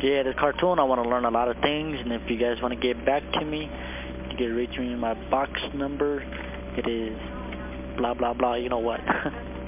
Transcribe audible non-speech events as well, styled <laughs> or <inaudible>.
Yeah, the cartoon, I want to learn a lot of things, and if you guys want to get back to me, you can reach me in my box number. It is blah, blah, blah, you know what. <laughs>